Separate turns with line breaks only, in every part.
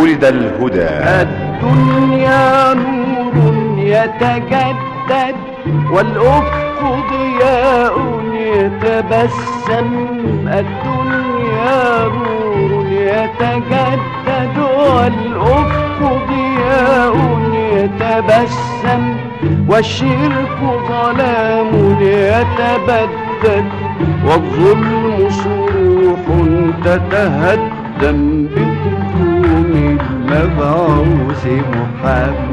ولد الهدى.
الدنيا نور يتجدد والأفق ضياء يتبسم. يتبسم والشرك ظلام يتبدد والظلم صروح تتهدم بهجوم المبعوث محمد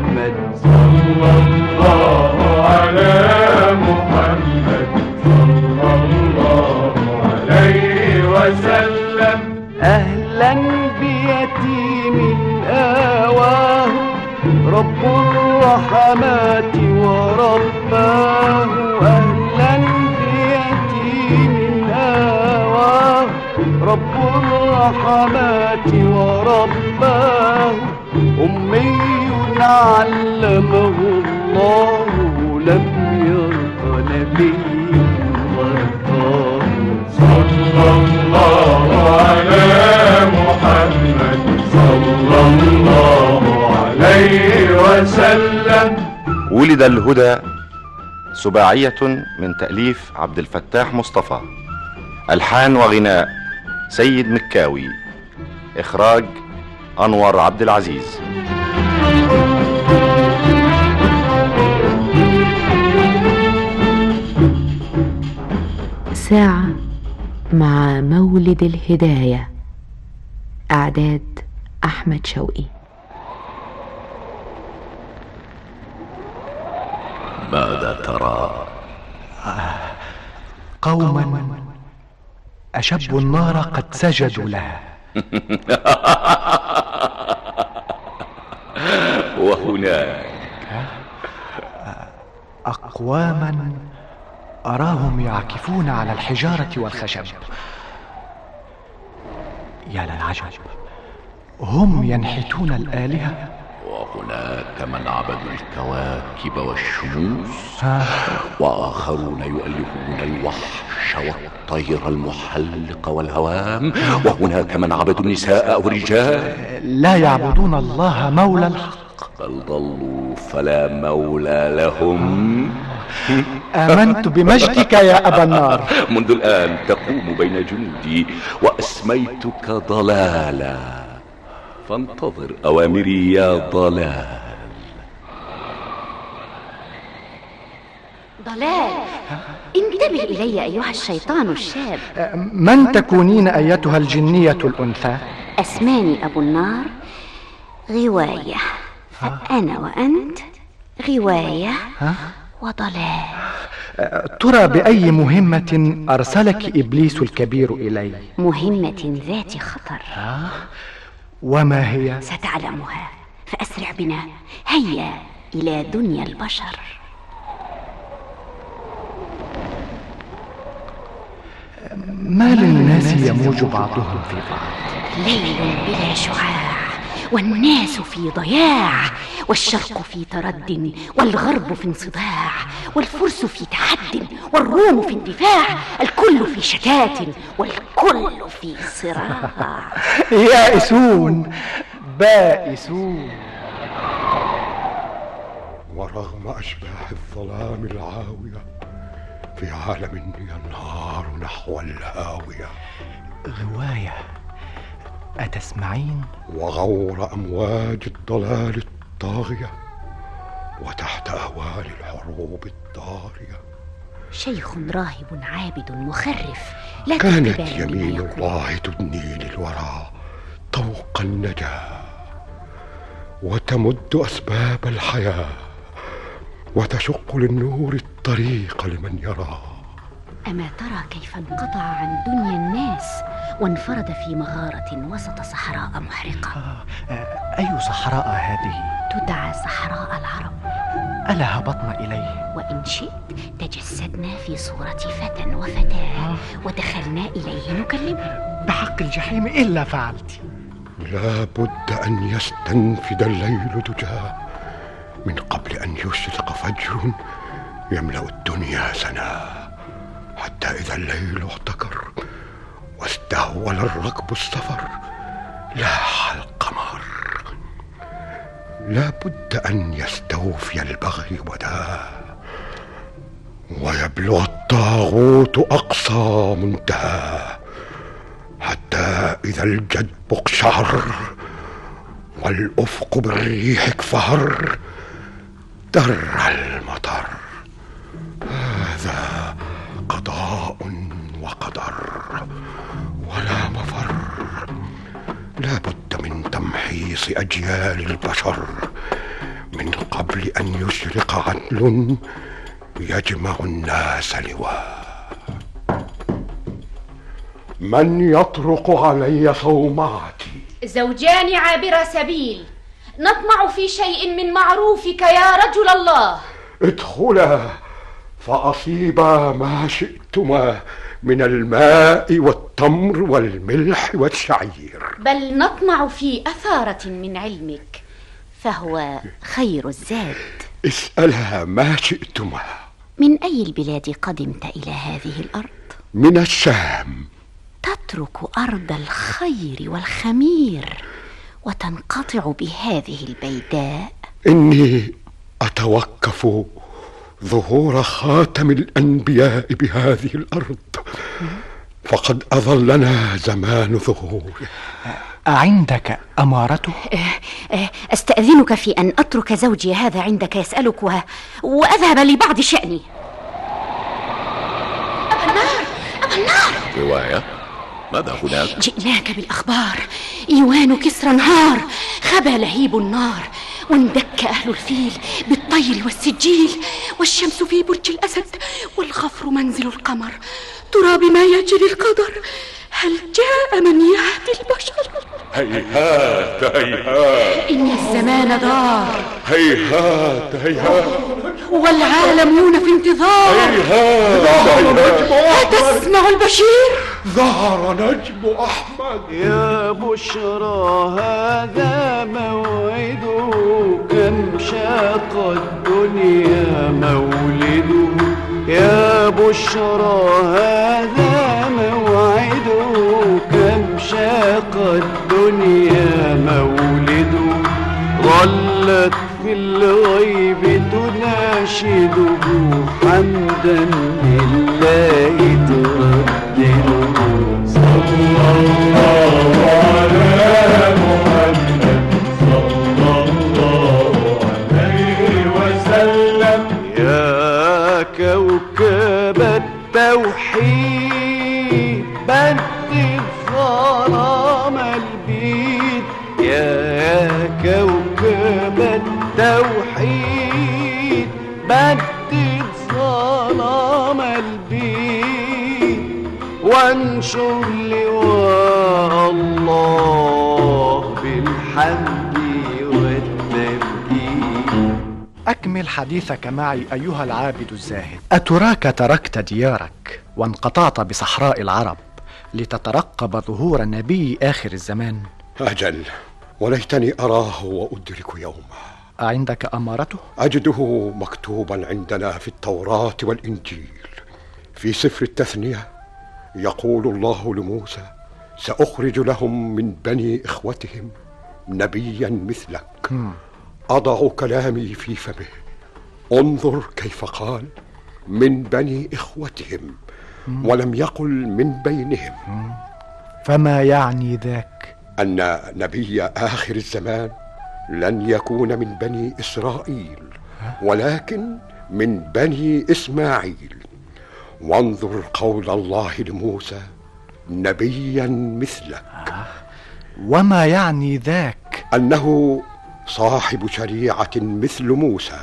وسلم
ولد الهدى سباعية من تأليف عبد الفتاح مصطفى. ألحان وغناء سيد مكاوي. إخراج أنور عبد العزيز.
ساعة مع مولد الهداية إعداد أحمد شوقي.
ماذا ترى؟
قوما أشبوا النار قد سجدوا لها
وهناك.
أقواما أراهم يعكفون على الحجارة والخشب. يا للعجب هم ينحتون الآلهة.
وهناك من عبدوا الكواكب والشموس وآخرون يؤلهون الوحش والطير المحلق والهوام. وهناك من عبدوا النساء أو الرجال
لا يعبدون الله مولى الحق.
بل ضلوا فلا مولى لهم.
آمنت بمجدك يا أبا النار.
منذ الآن تقوم بين جنودي وأسميتك ضلالا. فانتظر أوامري يا ضلال.
ضلال انتبه إلي أيها الشيطان الشاب.
من تكونين أيتها الجنية الأنثى؟
أسماني أبو النار غواية. فأنا وأنت غواية وضلال.
ترى بأي مهمة أرسلك إبليس الكبير إلي؟
مهمة ذات خطر.
وما هي؟
ستعلمها. فأسرع بنا. هيا إلى دنيا البشر.
ما للناس يموج بعضهم في بعض؟
ليل بلا شعاع والناس في ضياع والشرق في ترد والغرب في انصداع والفرس في تحد والروم في اندفاع الكل في شتات والكل في صراع.
يائسون بائسون.
ورغم أشباح الظلام العاوية في عالم ينهار نحو الهاوية.
غواية أتسمعين؟
وغور أمواج الضلال الطاغية وتحت أهوال الحروب الضارية
شيخ راهب عابد مخرف لا
كانت يمين. الله تدني للورى طوق النجاة وتمد أسباب الحياة وتشق للنور الطريق لمن يرى
أما ترى كيف انقطع عن دنيا الناس وانفرد في مغارة وسط صحراء محرقة؟
أي صحراء هذه؟
تدعى صحراء العرب.
ألا هبطنا إليه؟
وإن شئت تجسدنا في صورة فتى وفتاة ودخلنا إليه نكلمه.
بحق الجحيم إلا فعلت.
لا بد أن يستنفد الليل دجاه من قبل أن يشرق فجر يملأ الدنيا سنا. حتى إذا الليل احتكر واستهول الركب السفر لاح القمر. لا بد أن يستوفي البغي وداه ويبلغ الطاغوت أقصى منتهاه حتى إذا الجدب اقشعر والأفق بالريح اكفهر در المطر. ولا مفر. لا بد من تمحيص أجيال البشر. من قبل أن يشرق عدل يجمع الناس لواء. من يطرق علي صومعتي
زوجان عابر سبيل. نطمع في شيء من معروفك يا رجل الله.
ادخلا فأصيبا ما شئتما. من الماء والتمر والملح والشعير.
بل نطمع في أثارة من علمك فهو خير الزاد.
اسألها ما شئتما.
من أي البلاد قدمت إلى هذه الأرض؟
من الشام.
تترك أرض الخير والخمير وتنقطع بهذه البيداء.
إني أتوقف ظهور خاتم الأنبياء بهذه الأرض. فقد أظلنا زمان ظهوره.
أعندك أمارته؟
آه، أستأذنك في أن أترك زوجي هذا عندك يسألك و... وأذهب لبعض شأني. أبا النار أبا النار
رواية؟ ماذا هناك؟
جئناك بالأخبار. إيوان كسرى انهار خبى لهيب النار. واندك أهل الفيل بالطير والسجيل والشمس في برج الأسد والغفر منزل القمر ترى بما يجري القدر هل جاء من يهدي البشر؟
هيهات هيهات.
إن الزمان دار.
هيهات هيهات.
والعالمون في انتظار. أتسمع البشير.
ظهر نجم أحمد.
يا بشرى هذا موعده كم شاق الدنيا مولده يا بشرى هذا موعده كم شاق الدنيا مولده ظلت في الغيب تناشده حمدا لله تردده
صلى الله على محمد صلى الله عليه وسلم
يا كوكب التوحيد التوحيد بدد ظلام البيت وانشر لواء الله بالحمد والتمجيد
أكمل حديثك معي أيها العابد الزاهد. أتراك تركت ديارك وانقطعت بصحراء العرب لتترقب ظهور نبي آخر الزمان؟
أجل وليتني أراه وأدرك يومه.
أعندك أمارته؟
أجده مكتوبا عندنا في التوراة والإنجيل. في سفر التثنية يقول الله لموسى سأخرج لهم من بني إخوتهم نبيا مثلك. أضع كلامي في فمه. انظر كيف قال من بني إخوتهم ولم يقل من بينهم.
فما يعني ذاك؟
أن نبي آخر الزمان لن يكون من بني إسرائيل ولكن من بني إسماعيل وانظر قول الله لموسى نبيا مثلك
وما يعني ذاك؟
أنه صاحب شريعة مثل موسى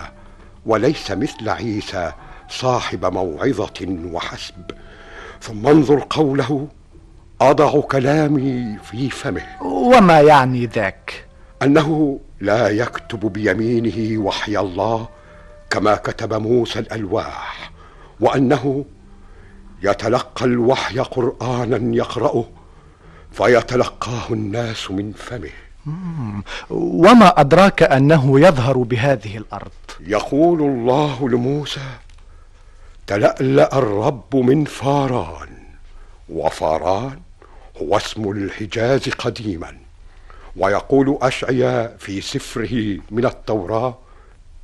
وليس مثل عيسى صاحب موعظة وحسب ثم انظر قوله أضع كلامي في فمه
وما يعني ذاك؟
أنه لا يكتب بيمينه وحي الله كما كتب موسى الألواح وأنه يتلقى الوحي قرآنا يقرأه فيتلقاه الناس من فمه.
وما أدراك أنه يظهر بهذه الأرض؟
يقول الله لموسى تلألأ الرب من فاران وفاران هو اسم الحجاز قديما. ويقول أشعياء في سفره من التوراة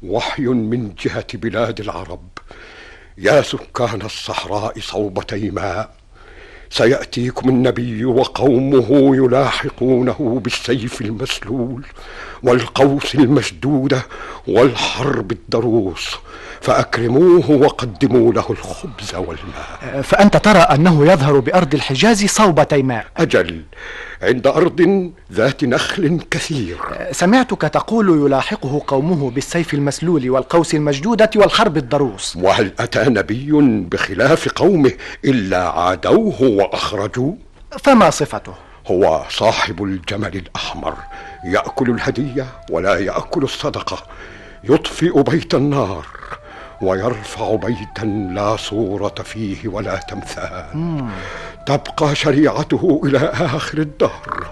وحي من جهة بلاد العرب يا سكان الصحراء صوب تيماء سيأتيكم النبي وقومه يلاحقونه بالسيف المسلول والقوس المشدودة والحرب الضروس فأكرموه وقدموا له الخبز والماء.
فأنت ترى أنه يظهر بأرض الحجاز صوب تيماء
أجل عند أرض ذات نخل كثير.
سمعتك تقول يلاحقه قومه بالسيف المسلول والقوس المشدودة والحرب الضروس
وهل أتى نبي بخلاف قومه إلا عادوه وأخرجوه؟
فما صفته؟
هو صاحب الجمل الأحمر يأكل الهدية ولا يأكل الصدقة يطفئ بيت النار. ويرفع بيتا لا صورة فيه ولا تمثال. تبقى شريعته إلى آخر الدهر.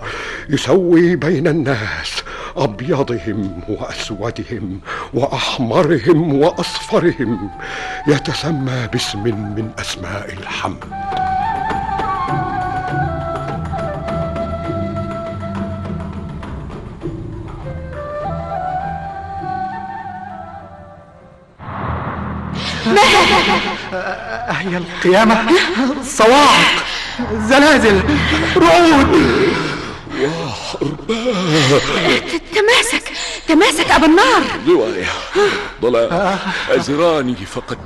يسوي بين الناس أبيضهم وأسودهم وأحمرهم وأصفرهم. يتسمى باسم من أسماء الحمد.
هي القيامة؟ صواعق زلازل رعود.
تماسك تماسك أبا النار.
رواية ضلال أزراني فقد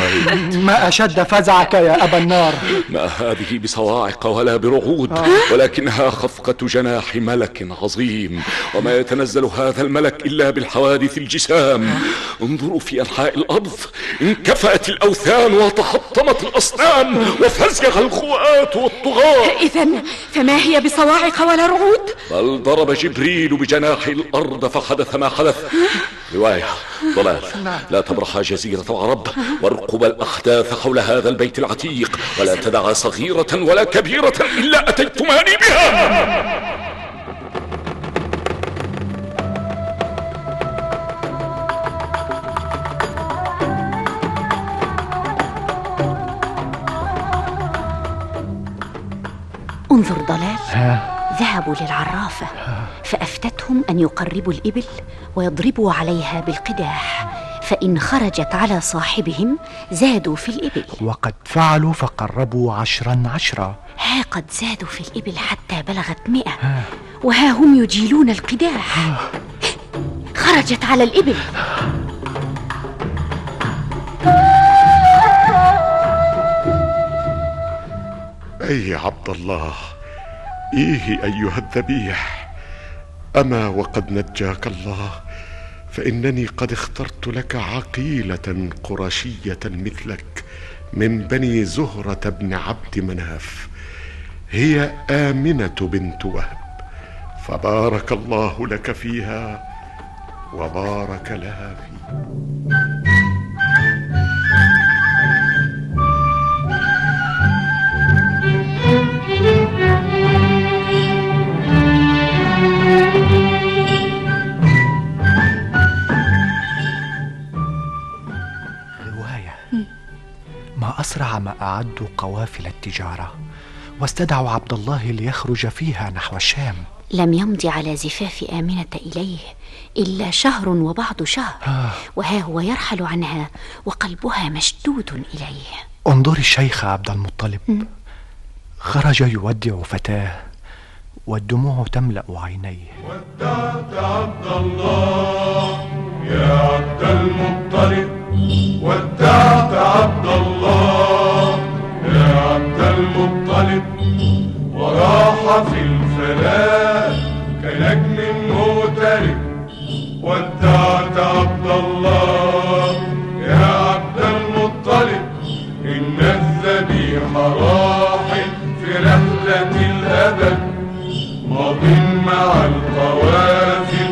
دهاي
ما أشد فزعك يا أبا النار؟
ما هذه بصواعق ولا برعود ولكنها خفقة جناح ملك عظيم. وما يتنزل هذا الملك إلا بالحوادث الجسام. انظروا في أنحاء الأرض انكفأت الأوثان وتحطمت الأصنام وفزع الخوات والطغاة.
إذا فما هي بصواعق ولا رعود
بل ضرب جبريل بجناح الأرض فحدث ما حدث. رواية ضلال. لا تبرح جزيرة العرب وارقب الأحداث حول هذا البيت العتيق ولا تدع صغيرة ولا كبيرة إلا أتيتماني بها.
انظر ضلال ذهبوا للعرافة. فأفتتهم أن يقربوا الإبل ويضربوا عليها بالقداح فإن خرجت على صاحبهم زادوا في الإبل.
وقد فعلوا فقربوا عشرا عشرا.
ها قد زادوا في الإبل حتى بلغت مئة. وها هم يجيلون القداح. خرجت على الإبل.
أي عبد الله إيه أيها الذبيح؟ أما وقد نجاك الله فإنني قد اخترت لك عقيلة قرشية مثلك من بني زهرة بن عبد مناف. هي آمنة بنت وهب فبارك الله لك فيها وبارك لها فيك.
أسرع ما أعدوا قوافل التجارة واستدعوا عبد الله ليخرج فيها نحو الشام.
لم يمض على زفاف آمنة إليه إلا شهر وبعض شهر وها هو يرحل عنها وقلبها مشدود إليه.
انظري الشيخ عبد المطلب. خرج يودع فتاة والدموع تملأ عينيه.
ودعت عبد الله يا عبد المطلب. ودعت عبد الله يا عبد المطلب. وراح في الفلاة كنجم مغترب ودعت عبد الله يا عبد المطلب. إن الذبيح راحل في رحلة الأبد. ماض مع القوافل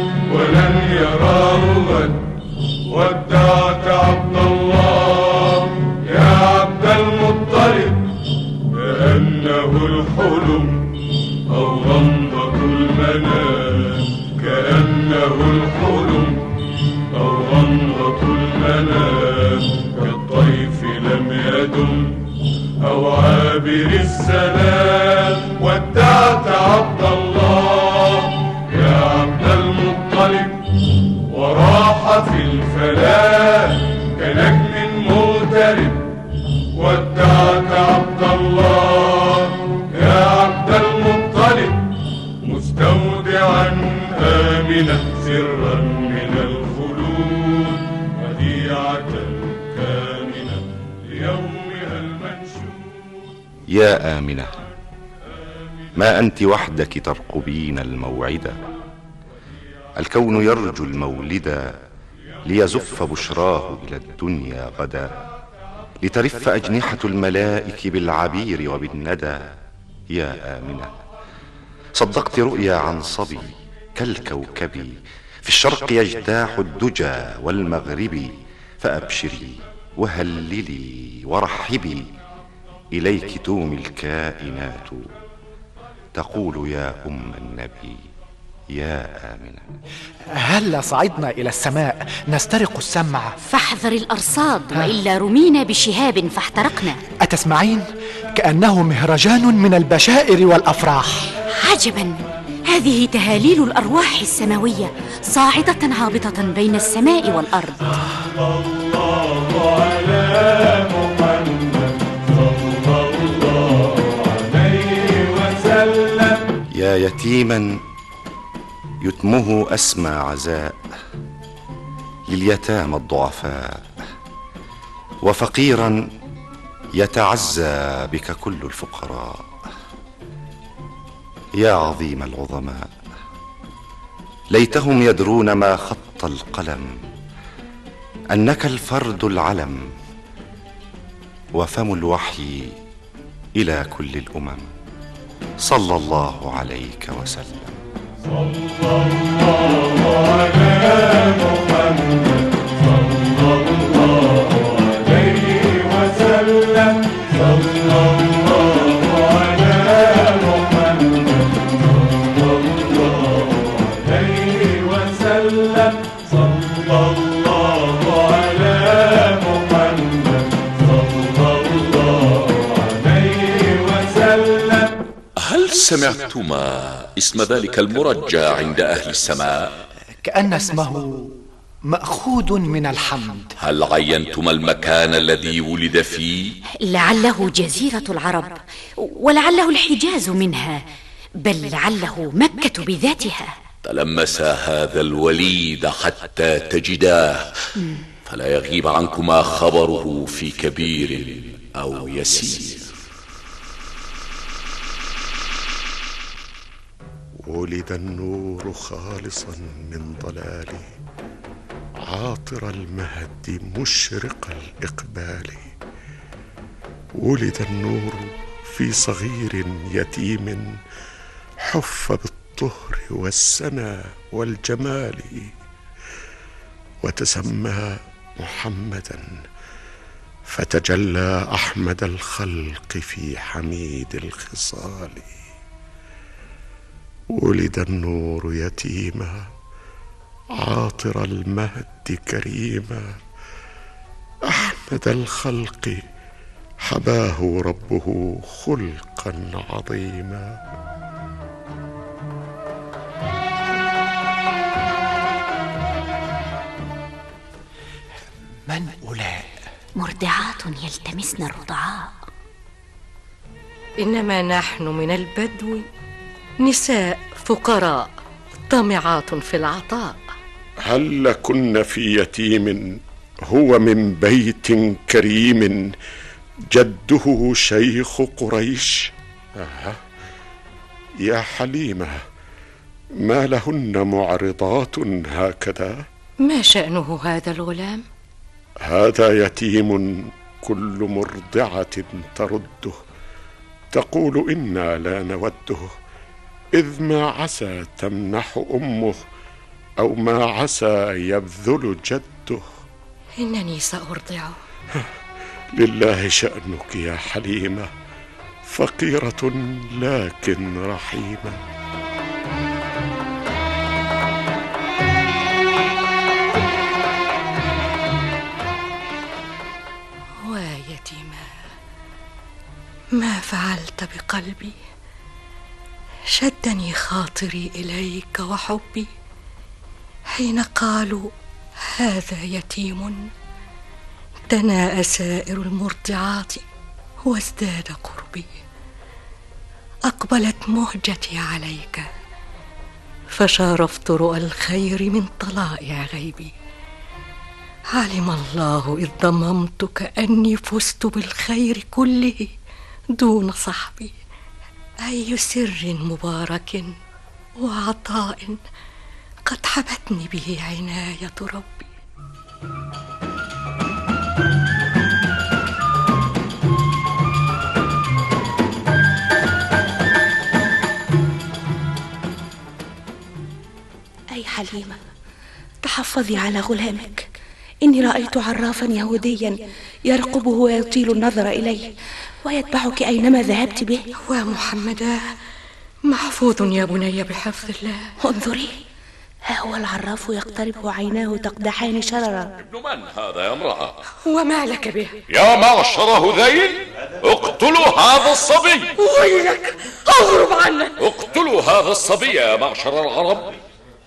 وحدك ترقبين الموعد. الكون يرجو المولد ليزف بشراه إلى الدنيا غدا لترف أجنحة الملائك بالعبير وبالندى. يا آمنة صدقت رؤيا عن صبي كالكوكب. في الشرق يجتاح الدجى والمغرب فأبشري وهللي ورحبي. إليك تومي الكائنات. تقول يا أم النبي يا آمنة.
هلا صعدنا إلى السماء نسترق السمع؟
فاحذر الأرصاد وإلا رمينا بشهاب فاحترقنا.
أتسمعين؟ كأنه مهرجان من البشائر والأفراح.
عجبا. هذه تهاليل الأرواح السماوية صاعدة هابطة بين السماء والأرض.
الله على
يتيما يتمه أسمى عزاء لليتامى الضعفاء وفقيرا يتعزى بك كل الفقراء. يا عظيم العظماء ليتهم يدرون ما خط القلم أنك الفرد العلم وفم الوحي إلى كل الأمم. صلى الله عليك وسلم.
صلى الله على محمد.
سمعتما اسم ذلك المرجى عند أهل السماء؟
كأن اسمه مأخوذ من الحمد
هل عينتما المكان الذي ولد فيه؟
لعله جزيرة العرب ولعله الحجاز منها بل لعله مكة بذاتها
تلمسا هذا الوليد حتى تجداه فلا يغيب عنكما خبره في كبير أو يسير
ولد النور خالصا من ضلاله عاطر المهد مشرق الإقبال. ولد النور في صغير يتيم. حف بالطهر والسنا والجمال. وتسمى محمدا. فتجلى أحمد الخلق في حميد الخصال. ولد النور يتيما عاطر المهد كريما. أحمد الخلق حباه ربه خلقا عظيما.
من أولاء؟
مرضعات يلتمسن الرضعاء.
إنما نحن من البدو. نساء فقراء طامعات في العطاء
هل لكن في يتيم هو من بيت كريم جده شيخ قريش آه. يا حليمة ما لهن معرضات هكذا
ما شأنه هذا الغلام؟
هذا يتيم كل مرضعة ترده تقول إنا لا نوده إذ ما عسى تمنح أمه أو ما عسى يبذل جده.
إنني سأرضعه.
لله شأنك يا حليمة
فقيرة لكن رحيمة.
ويتيما ما فعلت بقلبي. شدني خاطري إليك وحبي حين قالوا هذا يتيم دنا سائر المرضعات وازداد قربي. أقبلت مهجتي عليك فشارفت رؤى الخير من طلائع غيبي. علم الله إذ ضممتك أني فزت بالخير كله دون صحبي. أي سر مبارك وعطاء قد حبتني به عناية ربي.
أي حليمة تحفظي على غلامك. إني رأيت عرافا يهوديا يرقبه ويطيل النظر إليه. ويتبعك أينما ذهبت به.
ومحمدا محفوظ يا بني بحفظ الله.
انظري ها هو العراف يقترب وعيناه تقدحان شررا.
ابن من هذا يا امرأة؟
وما لك به؟
يا معشر هذيل اقتلوا هذا الصبي.
ويلك؟ اهرب عنه
اقتلوا هذا الصبي يا معشر العرب.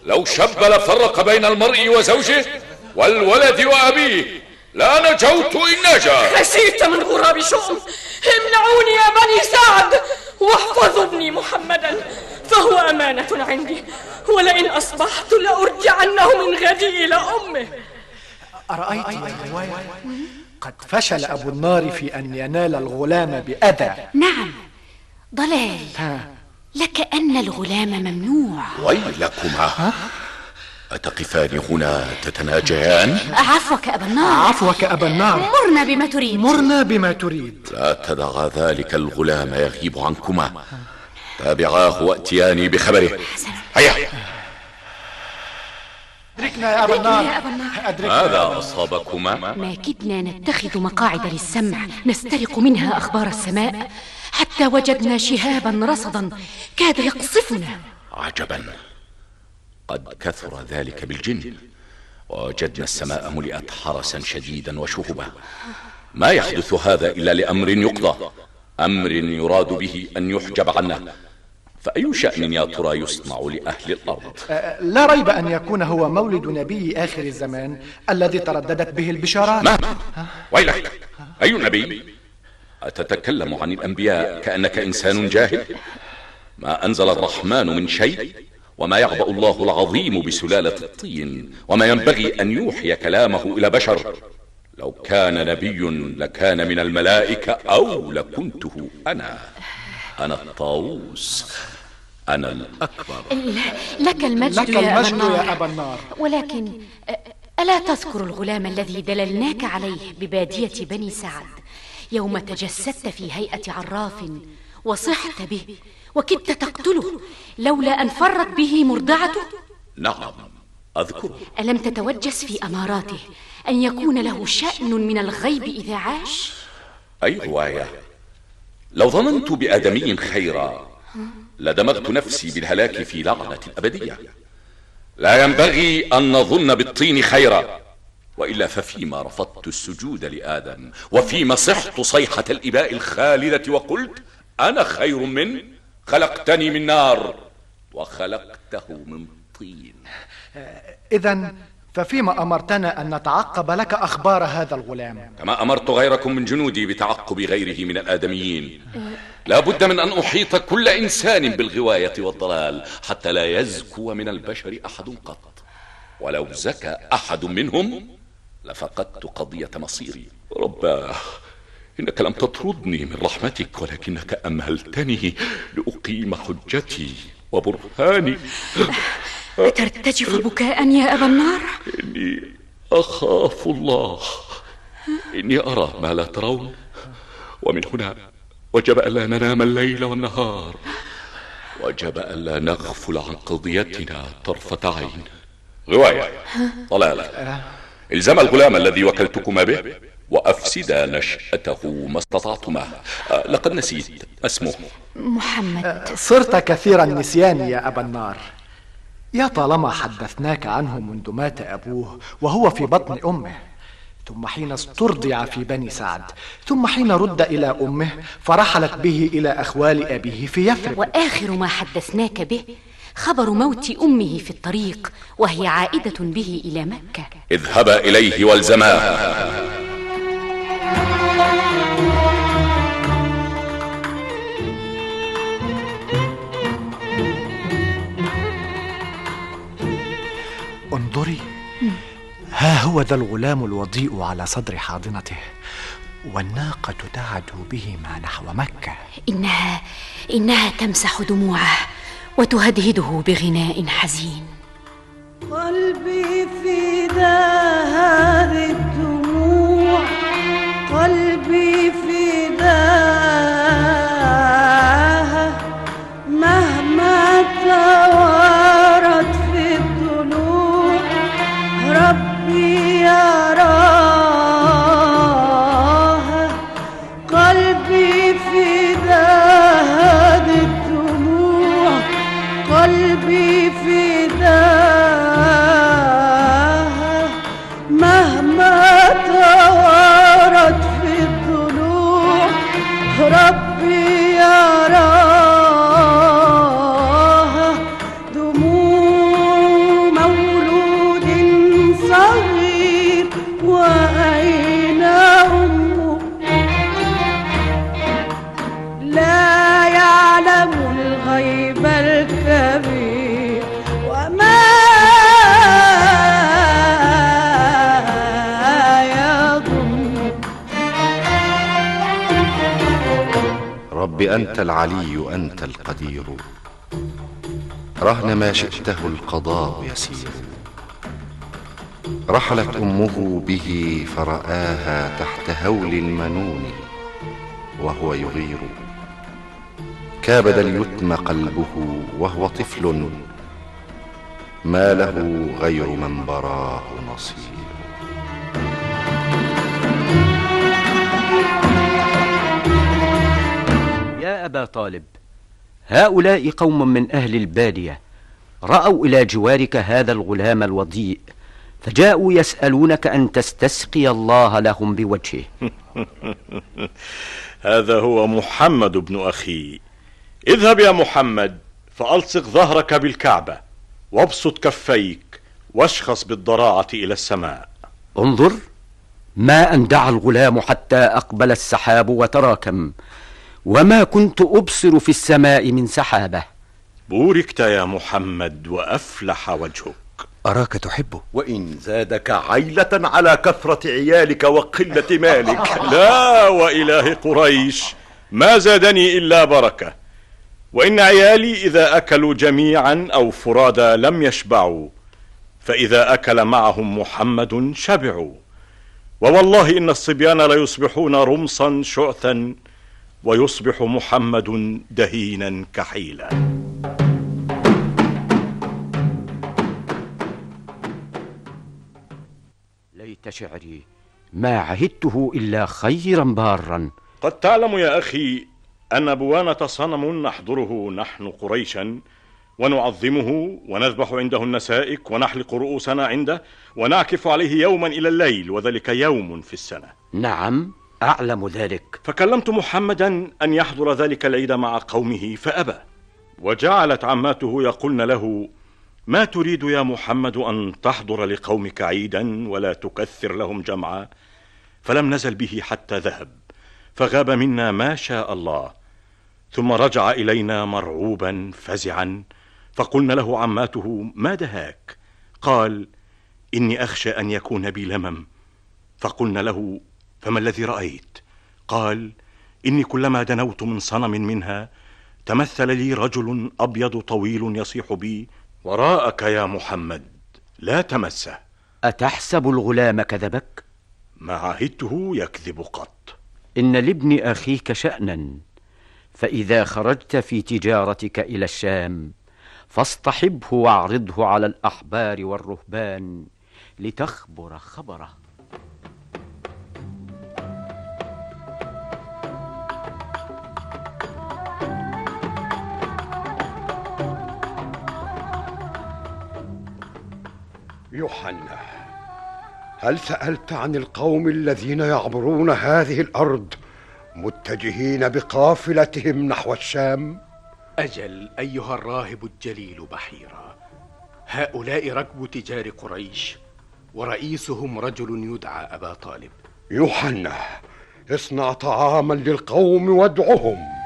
لو شب لفرق بين المرء وزوجه والولد وأبيه لا نجوت إن نجا.
خسيت من غراب شؤم. امنعوني يا بني سعد. واحفظوا ابني محمدا فهو أمانة عندي. ولئن أصبحت لأرجعنه من غدي إلى أمه.
أرأيت يا رواية قد فشل أبو النار في أن ينال الغلام بأذى.
نعم. ضلال.
ها.
لكأن الغلام ممنوع.
ويلكما. أتقفان هنا تتناجيان؟
عفوك أبا النار.
عفوك أبا النار.
مرنا بما تريد.
مرنا بما تريد.
لا تدعا ذلك الغلام يغيب عنكما. تابعاه وأتياني بخبره. هيا.
أدركنا يا أبا النار.
يا أبا النار.
أدركنا.
ماذا أصابكما؟
ما كدنا نتخذ مقاعد للسمع نسترق منها أخبار السماء حتى وجدنا شهابا رصدا كاد يقصفنا.
عجبا. قد كثر ذلك بالجن ووجدنا السماء ملئت حرسا شديدا وشهبا. ما يحدث هذا إلا لأمر يقضى أمر يراد به أن يحجب عنا فأي شأن يا ترى يصنع لأهل الأرض؟
أه، لا ريب أن يكون هو مولد نبي آخر الزمان الذي ترددت به البشارات.
ما؟ ويلك أي نبي؟ أتتكلم عن الأنبياء كأنك إنسان جاهل؟ ما أنزل الرحمن من شيء؟ وما يعبأ الله العظيم بسلالة الطين وما ينبغي أن يوحي كلامه إلى بشر. لو كان نبي لكان من الملائكة أو لكنته أنا. أنا الطاووس. أنا الأكبر.
لك المجد
لك
يا أبا
المجد
النار.
يا أبا النار.
ولكن ألا تذكر الغلام الذي دللناك عليه ببادية بني سعد؟ يوم تجسدت في هيئة عراف وصحت به وكدت تقتله لولا أن فرت به مرضعته.
نعم أذكره.
ألم تتوجس في أماراته أن يكون له شأن من الغيب إذا عاش؟
أي رواية لو ظننت بآدمي خيرا لدمغت نفسي بالهلاك في لعنة الأبدية. لا ينبغي أن نظن بالطين خيرا وإلا ففيما رفضت السجود لآدم وفيما صحت صيحة الإباء الخالدة وقلت أنا خير من خلقتني من نار وخلقته من طين.
إذا ففيما أمرتنا أن نتعقب لك أخبار هذا الغلام؟
كما أمرت غيركم من جنودي بتعقب غيره من الآدميين. لا بد من أن أحيط كل إنسان بالغواية والضلال حتى لا يزكو من البشر أحد قط. ولو زكى أحد منهم لفقدت قضية مصيري. رباه. إنك لم تطردني من رحمتك ولكنك أمهلتني لأقيم حجتي وبرهاني.
أترتجف بكاء يا أبا النار؟
إني أخاف الله. إني أرى ما لا ترون. ومن هنا وجب ألا ننام الليل والنهار. وجب ألا نغفل عن قضيتنا طرفة عين. رواية. طلال إلزام الغلام الذي وكلتكما به. وأفسدا نشأته ما استطعتما. آه، لقد نسيت. اسمه؟
محمد.
صرت كثير النسيان يا أبا النار. يا طالما حدثناك عنه منذ مات أبوه وهو في بطن أمه ثم حين استرضع في بني سعد ثم حين رد إلى أمه فرحلت به إلى أخوال أبيه في يثرب
وآخر ما حدثناك به خبر موت أمه في الطريق وهي عائدة به إلى مكة.
اذهبا إليه والزماه
انظري. ها هو ذا الغلام الوضيء على صدر حاضنته والناقة تعدو بهما نحو مكة.
إنها إنها تمسح دموعه وتهدهده بغناء حزين.
قلبي في هذه الدموع قلبي في داها
أنت العلي أنت القدير. رهن ما شئته القضاء يسير رحلت أمه به فرآها تحت هول المنون وهو يغير. كابد اليتم قلبه وهو طفل. ما له غير من براه نصير.
يا أبا طالب. هؤلاء قوم من أهل البادية. رأوا إلى جوارك هذا الغلام الوضيء فجاءوا يسألونك أن تستسقي الله لهم بوجهه.
هذا هو محمد بن أخي. اذهب يا محمد فألصق ظهرك بالكعبة وابسط كفيك واشخص بالضراعة إلى السماء.
انظر ما أن دعا الغلام حتى أقبل السحاب وتراكم وما كنت أبصر في السماء من سحابة.
بوركت يا محمد وأفلح وجهك.
أراك تحبه.
وإن زادك عيلة على كثرة عيالك وقلة مالك. لا وإله قريش ما زادني إلا بركة. وإن عيالي إذا أكلوا جميعا أو فرادى لم يشبعوا فإذا أكل معهم محمد شبعوا. ووالله إن الصبيان ليصبحون رمصا شعثا ويصبح محمد دهينا كحيلا.
ليت شعري ما عهدته إلا خيرا بارا.
قد تعلم يا أخي أن بوانة صنم نحضره نحن قريشا ونعظمه ونذبح عنده النسائك ونحلق رؤوسنا عنده ونعكف عليه يوما إلى الليل وذلك يوم في السنة.
نعم. أعلم ذلك.
فكلمت محمدا أن يحضر ذلك العيد مع قومه فأبى. وجعلت عماته يقولن له ما تريد يا محمد أن تحضر لقومك عيدا ولا تكثر لهم جمعا؟ فلم نزل به حتى ذهب. فغاب منا ما شاء الله. ثم رجع إلينا مرعوبا فزعا. فقلنا له عماته ما دهاك قال إني أخشى أن يكون بي لمم. فقلنا له فما الذي رأيت؟ قال إني كلما دنوت من صنم منها تمثل لي رجل أبيض طويل يصيح بي وراءك يا محمد لا تمسه.
أتحسب الغلام كذبك؟
ما عهدته يكذب قط.
إن لابن أخيك شأنا فإذا خرجت في تجارتك إلى الشام فاصطحبه واعرضه على الأحبار والرهبان لتخبر خبره.
يوحنا هل سألت عن القوم الذين يعبرون هذه الأرض متجهين بقافلتهم نحو الشام؟
أجل أيها الراهب الجليل بحيرة هؤلاء ركب تجار قريش ورئيسهم رجل يدعى أبا طالب
يوحنا اصنع طعاما للقوم وادعهم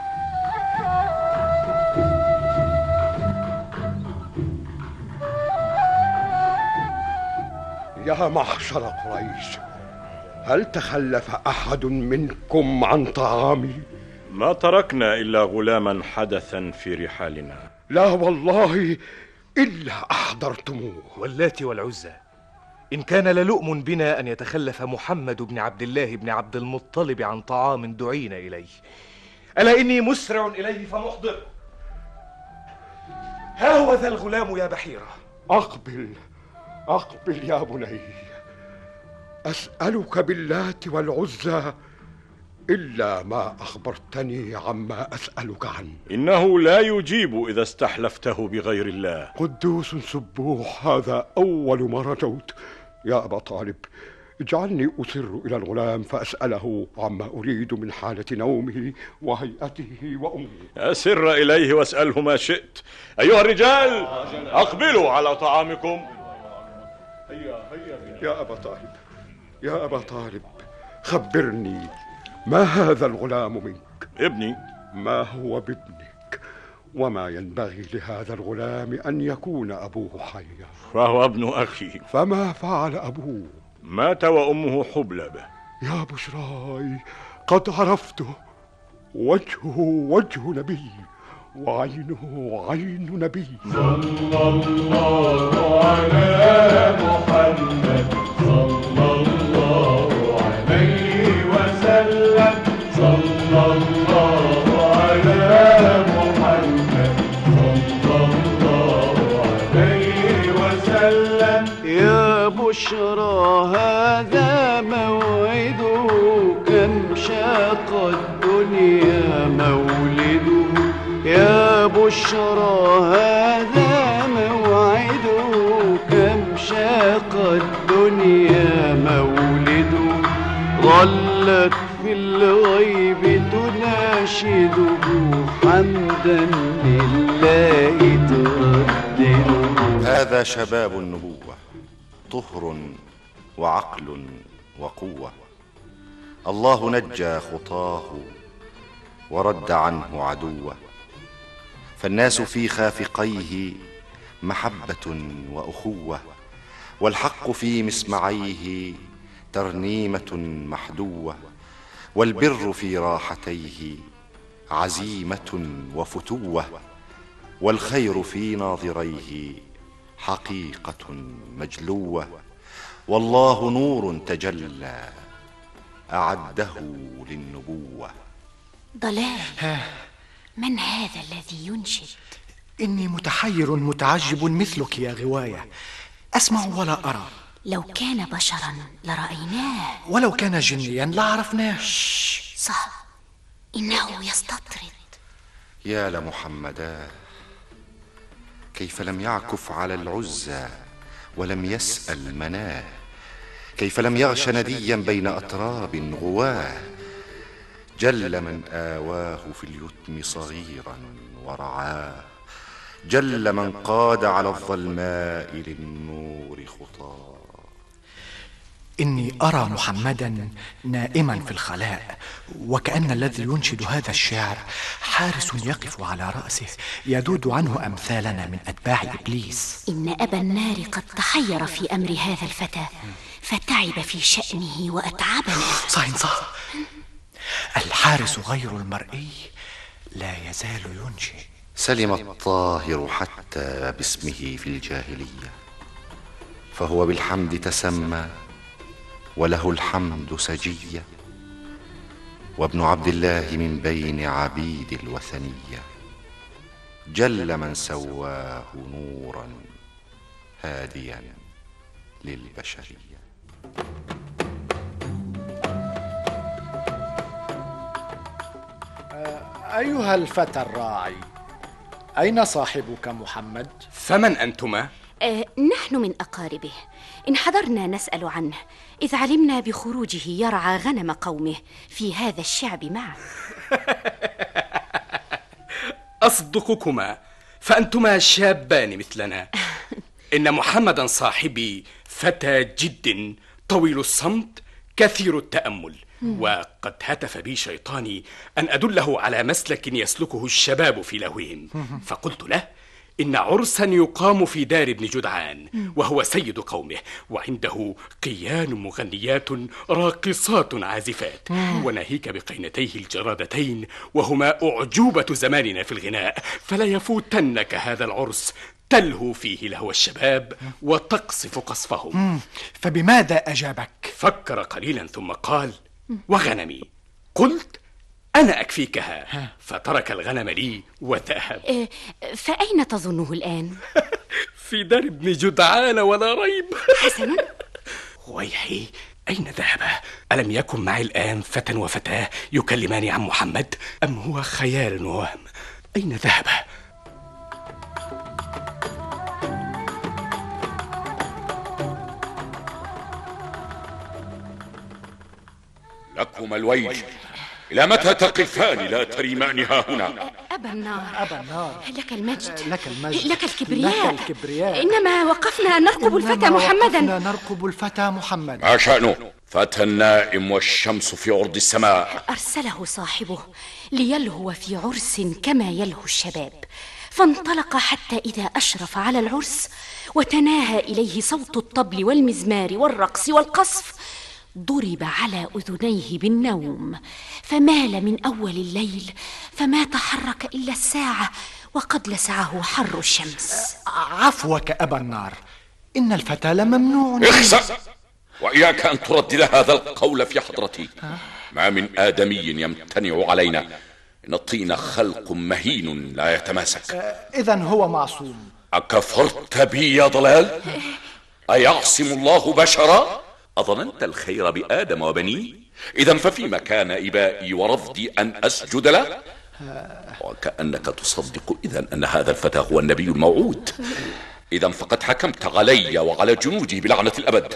يا معشر قريش هل تخلف أحد منكم عن طعامي؟
ما تركنا إلا غلاما حدثا في رحالنا.
لا والله إلا أحضرتموه.
واللات والعزى إن كان للؤم بنا أن يتخلف محمد بن عبد الله بن عبد المطلب عن طعام دعينا إليه. ألا إني مسرع إليه فمحضر. ها هو ذا الغلام يا بحيرة.
أقبل. أقبل يا بني. أسألك باللات والعزى إلا ما أخبرتني عما أسألك عنه.
إنه لا يجيب إذا استحلفته بغير الله.
قدوس سبوح هذا أول ما رجوت. يا أبا طالب اجعلني اسر إلى الغلام فأسأله عما أريد من حالة نومه وهيئته وأمه.
أسر إليه واسأله ما شئت. أيها الرجال أقبلوا على طعامكم.
يا أبا طالب يا أبا طالب خبرني ما هذا الغلام منك؟
ابني.
ما هو بابنك؟ وما ينبغي لهذا الغلام أن يكون أبوه حيا.
فهو ابن أخي.
فما فعل أبوه؟
مات وأمه حبلى به.
يا بشراي قد عرفته. وجهه وجه نبي وعينه عين نبي.
صلى الله على محمد. صلى الله
بشرى هذا موعده كم شاق الدنيا مولده ظلت في الغيب تناشده حمدا لله تردده
هذا شباب النبوة طهر وعقل وقوة. الله نجى خطاه ورد عنه عدوه. فالناس في خافقيه محبة وأخوة والحق في مسمعيه ترنيمة محدوة والبر في راحتيه عزيمة وفتوة والخير في ناظريه حقيقة مجلوة. والله نور تجلى أعده للنبوة.
ضلال. من هذا الذي ينشد؟
إني متحير متعجب مثلك يا غواية. أسمع ولا أرى.
لو كان بشرا لرأيناه.
ولو كان جنيا لعرفناه.
صح. إنه يستطرد.
يا لمحمدا كيف لم يعكف على العزى ولم يسأل مناه؟ كيف لم يغش نديا بين أتراب غواه؟ جل من آواه في اليتم صغيرا ورعاه. جل من قاد على الظلماء للنور خطاة.
إني أرى محمدا نائما في الخلاء وكأن الذي ينشد هذا الشعر حارس يقف على رأسه يدود عنه أمثالنا من أتباع إبليس.
إن أبا النار قد تحير في أمر هذا الفتى فتعب في شأنه وأتعبنا.
صحيح صح الحارس غير المرئي لا يزال ينشد
سلم الطاهر حتى باسمه في الجاهلية فهو بالحمد تسمى وله الحمد سجية. وابن عبد الله من بين عبيد الوثنية جل من سواه نورا هاديا للبشرية.
أيها الفتى الراعي أين صاحبك محمد؟
فمن أنتما؟
آه نحن من أقاربه. إن حضرنا نسأل عنه. إذ علمنا بخروجه يرعى غنم قومه في هذا الشعب معه
أصدقكما فأنتما شابان مثلنا. إن محمدا صاحبي فتى جد طويل الصمت كثير التأمل. وقد هتف بي شيطاني أن أدله على مسلك يسلكه الشباب في لهوهم. فقلت له إن عرسا يقام في دار ابن جدعان وهو سيد قومه وعنده قيان مغنيات راقصات عازفات. وناهيك بقينتيه الجرادتين وهما أعجوبة زماننا في الغناء فلا يفوتنك هذا العرس. تلهو فيه لهو الشباب وتقصف قصفهم.
فبماذا أجابك؟
فكر قليلا ثم قال وغنمي قلت أنا أكفيكها فترك الغنم لي وذهب
آه فأين تظنه الآن؟
في دار ابن جدعان ولا ريب
حسنا
ويحي أين ذهب؟ ألم يكن معي الآن فتى وفتاة يكلمان عن محمد؟ أم هو خيال ووهم؟ أين ذهب؟
لكم الويل. إلى متى تقفان؟ لا تريمان ها هنا.
أبا النار.
أبا النار.
لك المجد.
لك المجد.
لك الكبرياء.
لك الكبرياء.
إنما وقفنا نرقب الفتى
إنما
محمدا.
وقفنا نرقب الفتى محمد
ما شأنه؟ فتى النائم والشمس في عرض السماء.
أرسله صاحبه ليلهو في عرس كما يلهو الشباب. فانطلق حتى إذا أشرف على العرس وتناهى إليه صوت الطبل والمزمار والرقص والقصف ضرب على أذنيه بالنوم فمال من أول الليل فما تحرك إلا الساعة وقد لسعه حر الشمس.
عفوك أبا النار إن الفتى لممنوع.
اخسأ! وإياك أن تردد هذا القول في حضرتي. ما من آدمي يمتنع علينا إن الطين خلق مهين لا يتماسك.
إذا هو معصوم.
أكفرت بي يا ضلال؟ أيعصم الله بشرا؟ أظننت الخير بآدم وبنيه إذا ففيما كان إبائي ورفضي أن أسجد له؟ وكأنك تصدق إذا أن هذا الفتى هو النبي الموعود. إذا فقد حكمت علي وعلى جنودي بلعنة الأبد.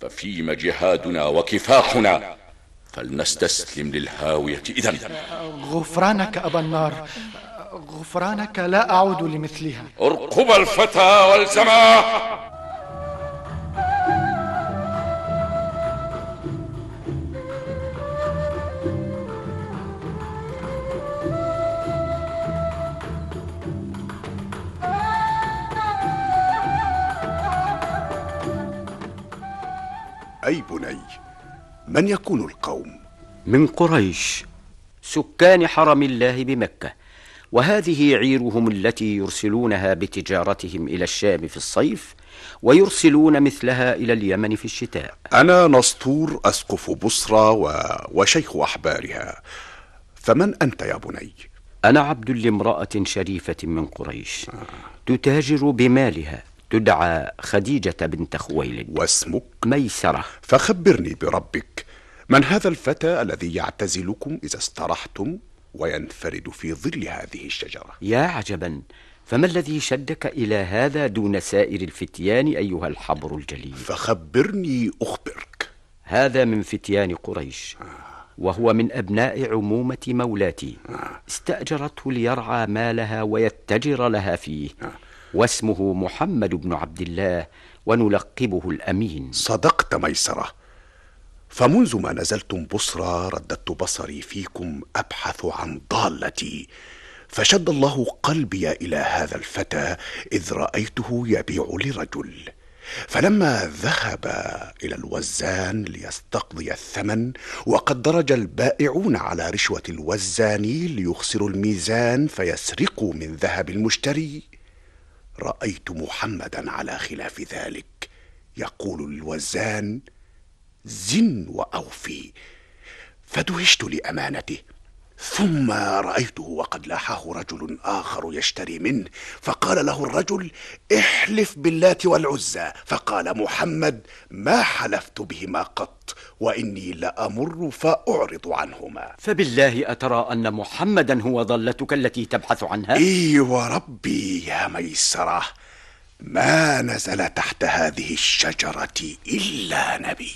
ففيما جهادنا وكفاحنا. فلنستسلم للهاوية. إذا
غفرانك أبا النار. غفرانك لا أعود لمثلها.
ارقب الفتى والزماه
أي بني من يكون القوم؟
من قريش. سكان حرم الله بمكة وهذه عيرهم التي يرسلونها بتجارتهم إلى الشام في الصيف ويرسلون مثلها إلى اليمن في الشتاء.
أنا نسطور أسقف بصرى و... وشيخ أحبارها فمن أنت يا بني؟
أنا عبد لامرأة شريفة من قريش تتاجر بمالها. تدعى خديجة بنت خويلد.
واسمك؟
ميسرة.
فخبرني بربك. من هذا الفتى الذي يعتزلكم إذا استرحتم وينفرد في ظل هذه الشجرة؟
يا عجبا فما الذي شدك إلى هذا دون سائر الفتيان أيها الحبر الجليل؟
فخبرني أخبرك.
هذا من فتيان قريش وهو من أبناء عمومة مولاتي. استأجرته ليرعى مالها ويتجر لها فيه. واسمه محمد بن عبد الله ونلقبه الأمين.
صدقت ميسرة. فمنذ ما نزلتم بصرى رددت بصري فيكم أبحث عن ضالتي. فشد الله قلبي إلى هذا الفتى إذ رأيته يبيع لرجل. فلما ذهب إلى الوزان ليستقضي الثمن وقد درج البائعون على رشوة الوزان ليخسروا الميزان فيسرقوا من ذهب المشتري. رأيت محمدا على خلاف ذلك. يقول للوزان زن وأوفي. فدهشت لأمانته. ثم رأيته وقد لاحه رجل آخر يشتري منه. فقال له الرجل احلف باللات والعزى. فقال محمد ما حلفت بهما قط. وإني لأمر فأعرض عنهما
فبالله أترى أن محمدا هو ضلتك التي تبحث عنها؟
إي وربي يا ميسرة ما نزل تحت هذه الشجرة إلا نبي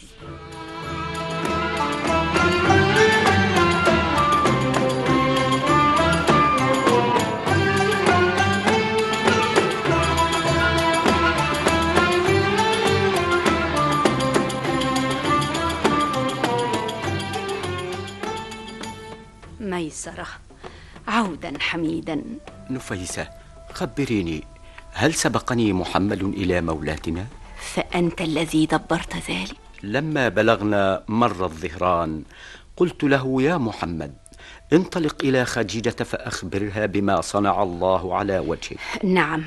ميسرة عودا حميدا.
نفيسة خبريني هل سبقني محمد إلى مولاتنا؟
فأنت الذي دبرت ذلك.
لما بلغنا مر الظهران قلت له يا محمد انطلق إلى خديجة فأخبرها بما صنع الله على وجهك.
نعم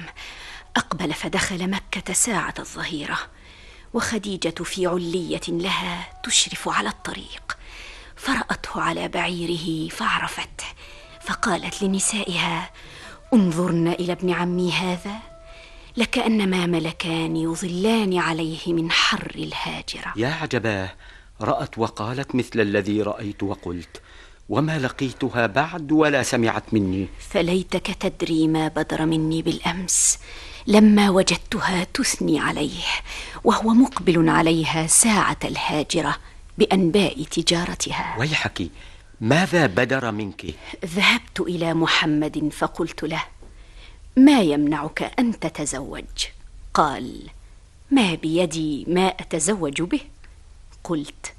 أقبل فدخل مكة ساعة الظهيرة وخديجة في علية لها تشرف على الطريق. فرأته على بعيره فعرفته فقالت لنسائها انظرن إلى ابن عمي هذا لكأنما ملكان يظلان عليه من حر الهاجرة.
يا عجباه رأت وقالت مثل الذي رأيت وقلت وما لقيتها بعد ولا سمعت مني.
فليتك تدري ما بدر مني بالأمس لما وجدتها تثني عليه وهو مقبل عليها ساعة الهاجرة. بأنباء تجارتها.
ويحك ماذا بدر منك؟
ذهبت إلى محمد فقلت له ما يمنعك أن تتزوج؟ قال ما بيدي ما أتزوج به. قلت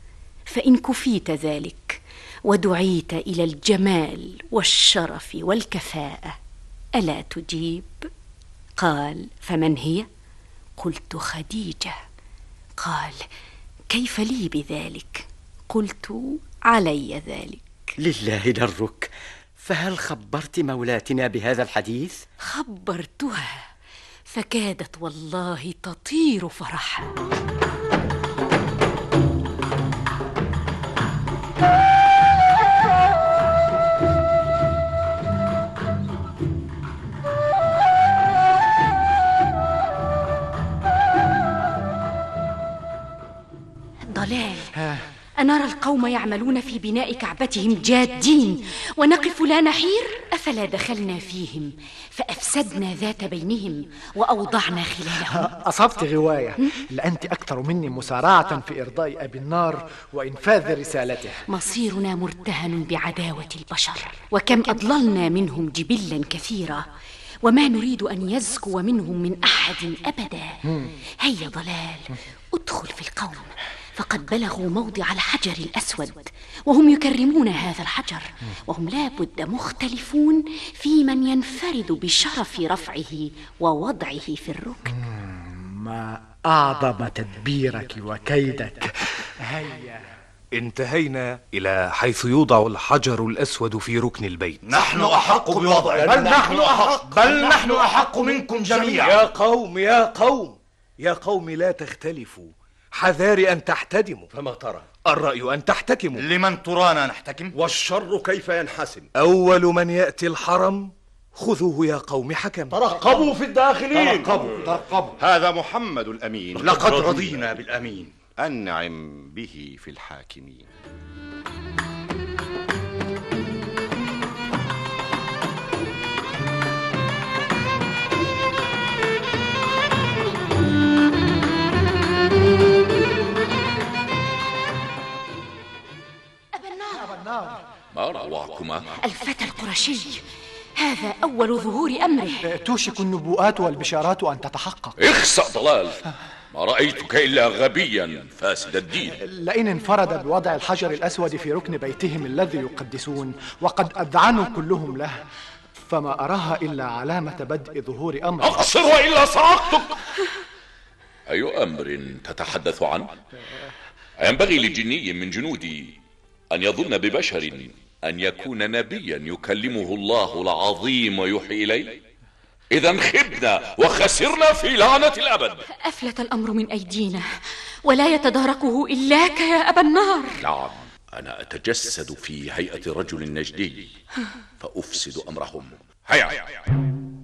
فإن كفيت ذلك ودعيت إلى الجمال والشرف والكفاءة ألا تجيب؟ قال فمن هي؟ قلت خديجة. قال كيف لي بذلك؟ قلت علي ذلك.
لله درك. فهل خبرت مولاتنا بهذا الحديث؟
خبرتها. فكادت والله تطير فرحا. ضلال أنرى القوم يعملون في بناء كعبتهم جادين. ونقف لا نحير أفلا دخلنا فيهم؟ فأفسدنا ذات بينهم وأوضعنا خلالهم.
أصبت غواية. لأنت أكثر مني مسارعة في إرضاء أبي النار وإنفاذ رسالته.
مصيرنا مرتهن بعداوة البشر. وكم أضللنا منهم جبلا كثيرا. وما نريد أن يزكو منهم من أحد أبدا. هيا ضلال أدخل في القوم. فقد بلغوا موضع الحجر الأسود وهم يكرمون هذا الحجر وهم لابد مختلفون في من ينفرد بشرف رفعه ووضعه في الركن.
ما أعظم تدبيرك وكيدك. هيا.
انتهينا إلى حيث يوضع الحجر الأسود في ركن البيت.
نحن أحق بوضعه بل نحن أحق. بل نحن أحق منكم جميعا.
يا قوم يا قوم. يا قوم لا تختلفوا. حذار أن تحتدموا.
فما ترى؟
الرأي أن تحتكموا.
لمن ترانا نحتكم؟
والشر كيف ينحسم؟
أول من يأتي الحرم خذوه يا قوم حكم.
ترقبوا في الداخلين.
ترقبوا. ترقبوا.
هذا محمد الأمين.
لقد رضينا بالأمين.
أنعم به في الحاكمين.
ما روعكما
الفتى القرشي هذا أول ظهور أمره.
توشك النبوءات والبشارات أن تتحقق.
اخسأ ضلال. ما رأيتك إلا غبيا فاسد الدين.
لئن انفرد بوضع الحجر الأسود في ركن بيتهم الذي يقدسون وقد أذعنوا كلهم له فما أراها إلا علامة بدء ظهور أمر
أقصر وإلا صعقتك أي أمر تتحدث عنه؟ ينبغي لجني من جنودي أن يظن ببشر أن يكون نبيا يكلمه الله العظيم ويوحي إليه؟ إذا خبنا وخسرنا في لعنة الأبد.
أفلت الأمر من أيدينا ولا يتداركه إلاك يا أبا النار.
نعم أنا أتجسد في هيئة رجل نجدي فأفسد أمرهم. هيا.
لمحمدا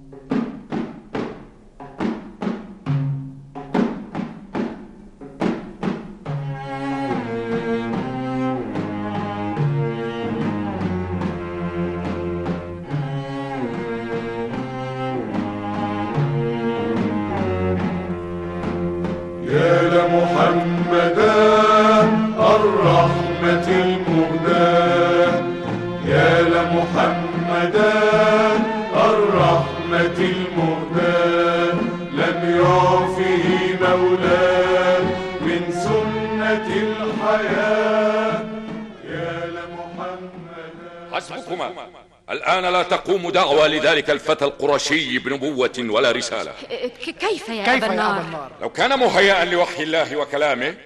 حسبكما الآن لا تقوم دعوى لذلك الفتى القرشي بنبوة ولا رسالة.
كيف يا أبا النار؟
لو كان مهيئا لوحي الله وكلامه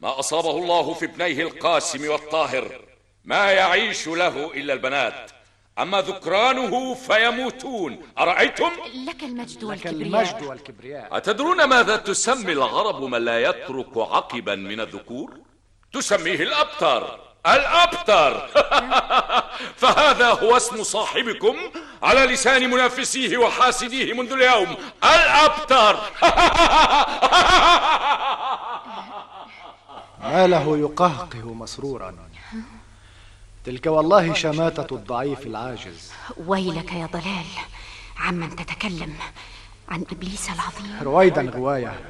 ما أصابه الله في ابنيه القاسم والطاهر ما يعيش له إلا البنات. أما ذكرانه فيموتون. أرأيتم؟
لك المجد
لك
والكبرياء.
المجد والكبرياء.
أتدرون ماذا تسمي العرب من لا يترك عقبا من الذكور؟ تسميه الأبتر. الأبتر. فهذا هو اسم صاحبكم على لسان منافسيه وحاسديه منذ اليوم. الأبتر.
ما له يقهقه مسرورا. تلك والله شماتة الضعيف العاجز.
ويلك يا ضلال عمن تتكلم عن إبليس العظيم.
رويدا غواية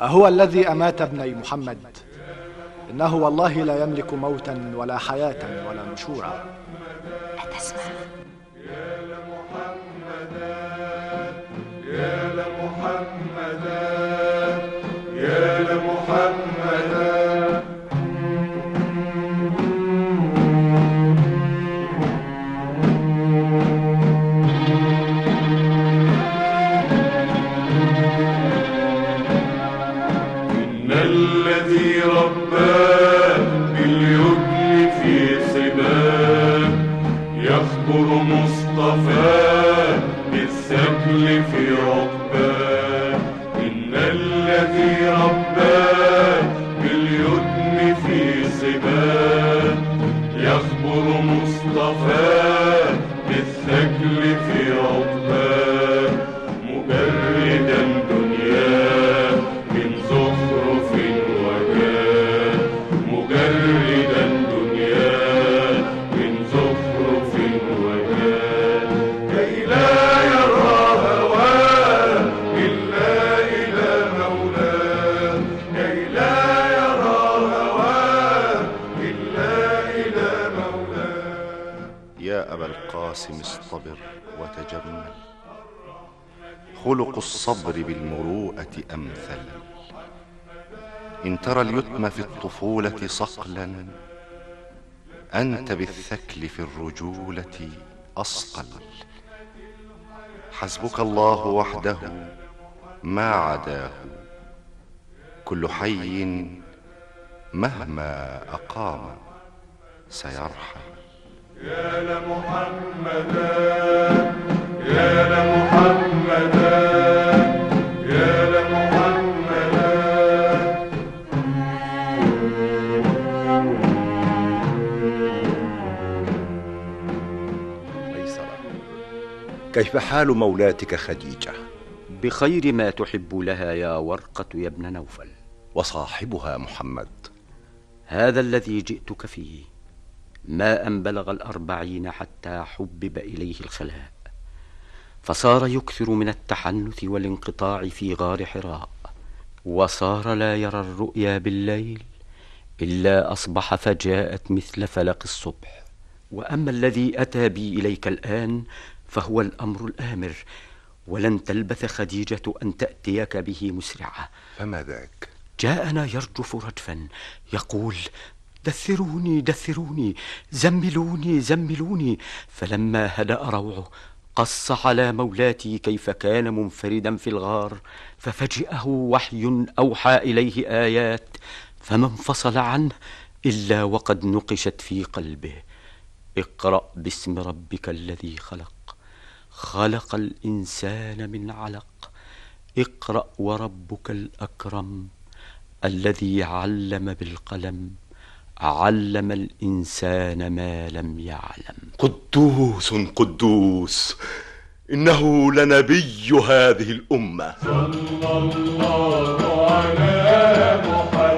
أهو الذي أمات ابني محمد. إنه والله لا يملك موتا ولا حياة ولا نشورا.
أتسمع
يا لمحمدا
خلق الصبر بالمروءة أمثل إن ترى اليتم في الطفولة صقلا أنت بالثكل في الرجولة أصقل. حسبك الله وحده ما عداه. كل حي مهما أقام سيرحل
يا لمحمدا يا لمحمدا.
كيف حال مولاتك خديجة؟
بخير ما تحب لها يا ورقة يا ابن نوفل.
وصاحبها محمد.
هذا الذي جئتك فيه. ما أن بلغ الأربعين حتى حبب إليه الخلاء. فصار يكثر من التحنث والانقطاع في غار حراء. وصار لا يرى الرؤيا بالليل إلا أصبح فجاءت مثل فلق الصبح. وأما الذي أتى بي إليك الآن فهو الأمر الآمر ولن تلبث خديجة أن تأتيك به مسرعة.
فما ذاك؟
جاءنا يرجف رجفا يقول دثروني دثروني زملوني زملوني. فلما هدأ روعه قص على مولاتي كيف كان منفردا في الغار ففجئه وحي أوحى إليه آيات فما انفصل عنه إلا وقد نقشت في قلبه اقرأ باسم ربك الذي خلق. خلق الإنسان من علق. اقرأ وربك الأكرم الذي علم بالقلم. علم الإنسان ما لم يعلم.
قدوس قدوس إنه لنبي هذه الأمة.
صلى الله على محمد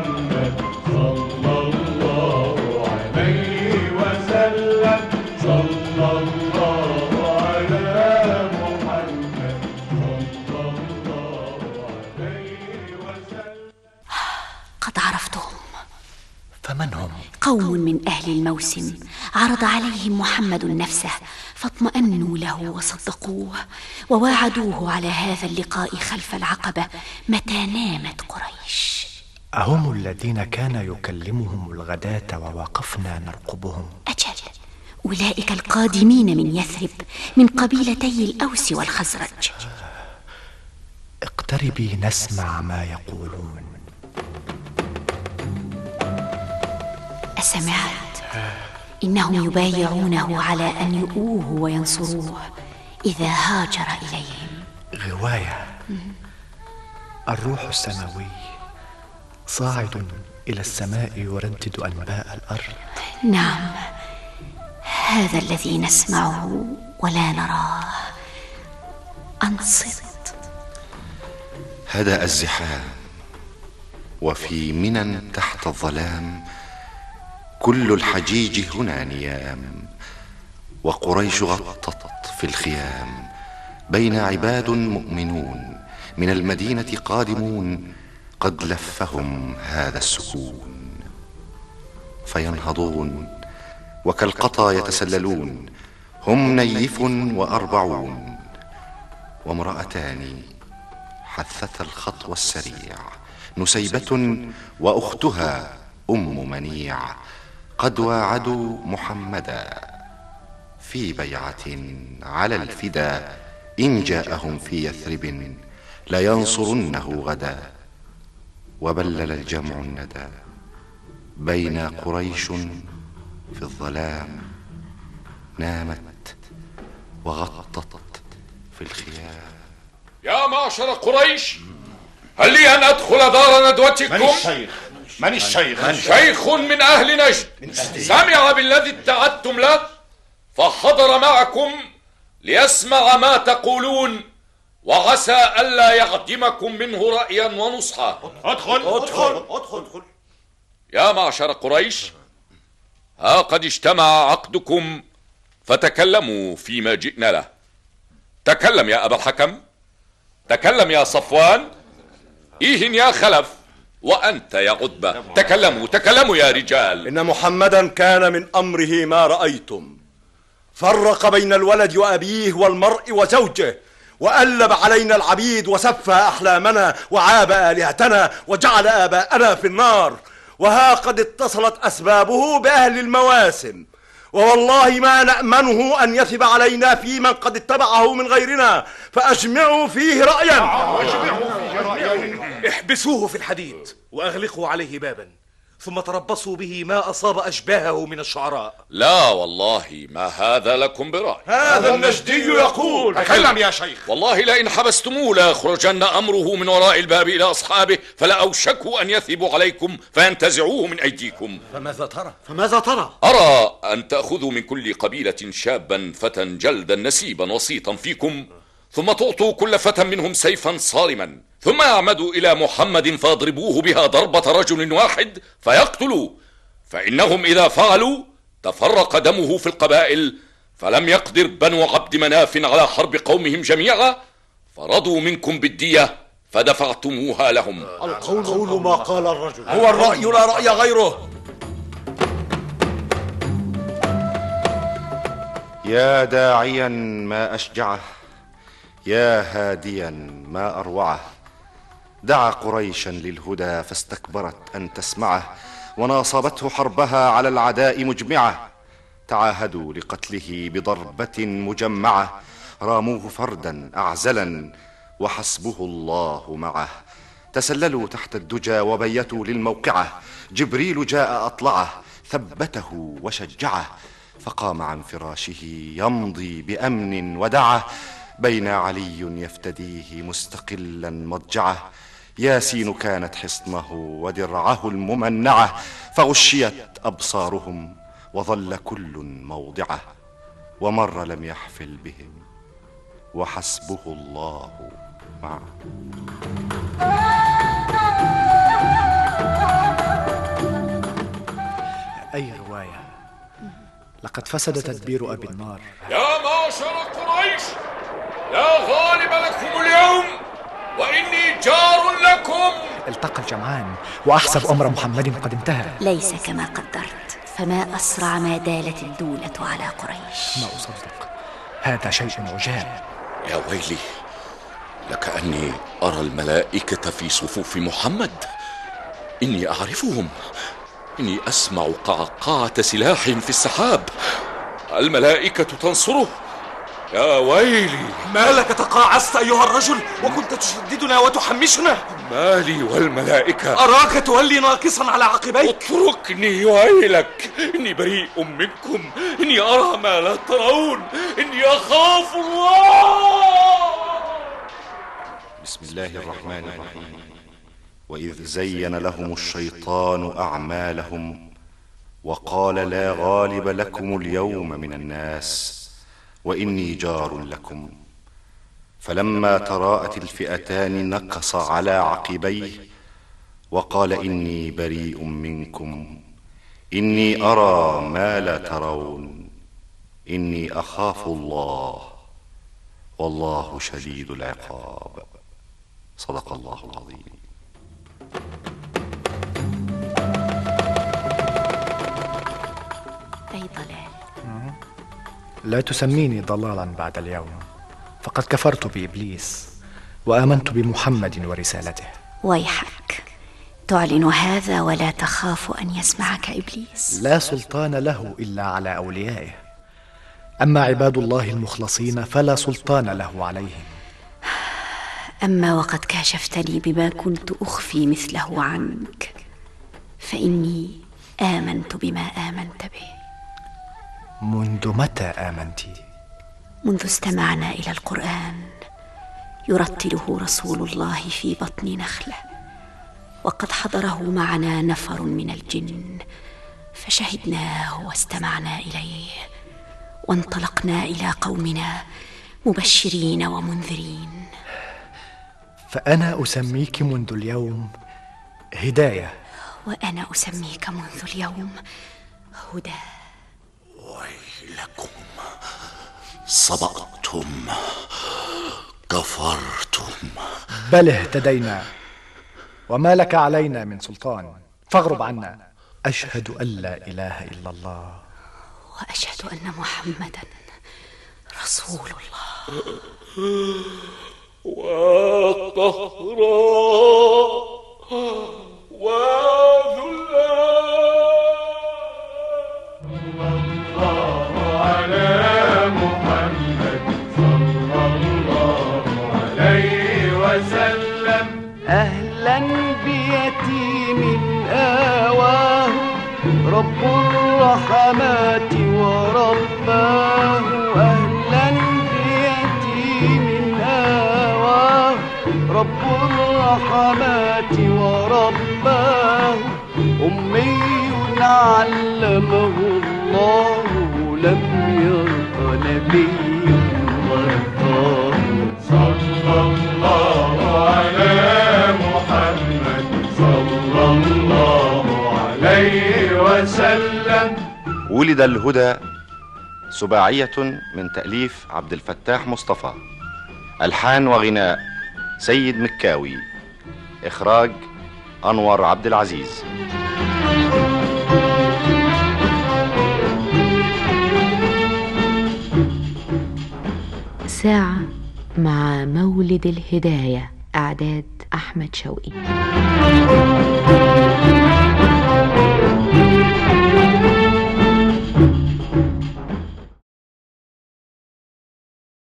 قوم من أهل الموسم. عرض عليهم محمد نفسه فاطمأنوا له وصدقوه وواعدوه على هذا اللقاء خلف العقبة متى نامت قريش.
أهم الذين كان يكلمهم الغداة ووقفنا نرقبهم.
أجل أولئك القادمين من يثرب من قبيلتي الأوس والخزرج.
اقتربي نسمع ما يقولون.
أسمعت إنهم يبايعونه على أن يؤوه وينصروه إذا هاجر إليهم.
غواية الروح السماوي صاعد إلى السماء يردد أنباء الأرض.
نعم. هذا الذي نسمعه ولا نراه. أنصت.
هدأ الزحام وفي منى تحت الظلام كل الحجيج هنا نيام وقريش غطت في الخيام. بين عباد مؤمنون من المدينة قادمون قد لفهم هذا السكون. فينهضون وكالقطا يتسللون هم نيف وأربعون. وامرأتان حثث الخطو السريع نسيبة وأختها أم منيع. قد واعدوا محمدا في بيعة على الفدا إن جاءهم في يثرب لينصرنه غدا وبلل الجمع الندى بين قريش في الظلام نامت وغطت في الخيام
يا معشر قريش هل لي أن أدخل دار ندوتكم؟
من الشيخ؟ من الشيخ؟
شيخ من أهل نجد. سمع بالذي اتعدتم له فحضر معكم ليسمع ما تقولون وعسى ألا يعدمكم منه رأيا ونصحا.
أدخل. أدخل. أدخل.
يا معشر قريش ها قد اجتمع عقدكم فتكلموا فيما جئنا له. تكلم يا أبا الحكم تكلم يا صفوان. إيه يا خلف؟ وأنت يا عتبة تكلموا تكلموا يا رجال.
إن محمدا كان من أمره ما رأيتم. فرق بين الولد وأبيه والمرء وزوجه وألب علينا العبيد وسفه أحلامنا وعاب آلهتنا وجعل آباءنا في النار. وها قد اتصلت أسبابه بأهل المواسم. ووالله ما نأمنه أن يثب علينا في من قد اتبعه من غيرنا. فأجمعوا فيه رأيا.
احبسوه في الحديد وأغلقوا عليه بابا. ثم تربصوا به ما أصاب أشباهه من الشعراء.
لا والله ما هذا لكم برأي.
هذا النجدي يقول.
تكلم يا شيخ.
والله لئن حبستموه ليخرجن أمره من وراء الباب إلى أصحابه فلأوشكوا أن يثبوا عليكم فينتزعوه من أيديكم.
فماذا ترى؟
فماذا ترى؟
أرى أن تأخذوا من كل قبيلة شابا فتى جلدا نسيبا وسيطا فيكم. ثم تعطوا كل فتى منهم سيفا صارما. ثم يعمدوا إلى محمد فيضربوه بها ضربة رجل واحد فيقتلوا. فإنهم إذا فعلوا تفرق دمه في القبائل فلم يقدر بنو عبد مناف على حرب قومهم جميعا. فرضوا منكم بالدية فدفعتموها لهم.
القول ما قال الرجل.
هو الرأي لا رأي غيره.
يا داعيا ما أشجعه. يا هاديا ما أروعه. دعا قريشا للهدى فاستكبرت أن تسمعه وناصبته حربها على العداء مجمعة. تعاهدوا لقتله بضربة مجمعة. راموه فردا أعزلا وحسبه الله معه. تسللوا تحت الدجى وبيتوا للموقعة. جبريل جاء أطلعه ثبته وشجعه. فقام عن فراشه يمضي بأمن ودعه. بين علي يفتديه مستقلا مضجعه. ياسين كانت حصنه ودرعه الممنعه فغشيت أبصارهم وظل كل موضعه ومر لم يحفل بهم وحسبه الله معه.
أي رواية؟ لقد فسد تدبير أبي النار.
يا معشر لا غالب لكم اليوم وإني جار لكم.
التقى الجمعان وأحسب أمر محمد قد انتهى.
ليس كما قدرت فما أسرع ما دالت الدولة على قريش.
ما أصدق هذا شيء عجاب.
يا ويلي لكأني أرى الملائكة في صفوف محمد. إني أعرفهم إني أسمع قعقعة سلاحهم في السحاب. الملائكة تنصره. يا ويلي.
ما لك تقاعست أيها الرجل وكنت تشددنا وتحمشنا؟
مالي والملائكة.
أراك تولي ناقصا على عقبيك؟
اتركني ويلك. إني بريء منكم. إني أرى ما لا ترون. إني أخاف الله.
بسم الله الرحمن الرحيم. وإذ زين لهم الشيطان أعمالهم وقال لا غالب لكم اليوم من الناس. وإني جار لكم. فلما تراءت الفئتان نكص على عقبيه وقال إني بريء منكم. إني أرى ما لا ترون. إني أخاف الله. والله شديد العقاب. صدق الله العظيم.
لا تسميني ضلالا بعد اليوم. فقد كفرت بإبليس وآمنت بمحمد ورسالته.
ويحك. تعلن هذا ولا تخاف أن يسمعك إبليس.
لا سلطان له إلا على أوليائه. أما عباد الله المخلصين فلا سلطان له عليهم.
أما وقد كاشفتني بما كنت أخفي مثله عنك فإني آمنت بما آمنت به.
منذ متى آمنت؟
منذ استمعنا إلى القرآن يرتله رسول الله في بطن نخلة وقد حضره معنا نفر من الجن فشهدناه واستمعنا إليه وانطلقنا إلى قومنا مبشرين ومنذرين.
فأنا أسميك منذ اليوم هداية.
وأنا أسميك منذ اليوم هدى
ويلكم. سبقتم كفرتم.
بل اهتدينا. وما لك علينا من سلطان. فاغرب عنا. أشهد أن لا إله إلا الله.
وأشهد أن محمدا رسول الله.
وقهرا وذلا.
رب الرحمات ورباه أهلا بيتيم آواه رب الرحمات ورباه أمي علمه الله لم يرق نبي مرضاه
صلى الله على وسلم.
ولد الهدى سباعية من تأليف عبد الفتاح مصطفى. ألحان وغناء سيد مكاوي. إخراج أنور عبد العزيز.
ساعة مع مولد الهداية إعداد أحمد شوقي.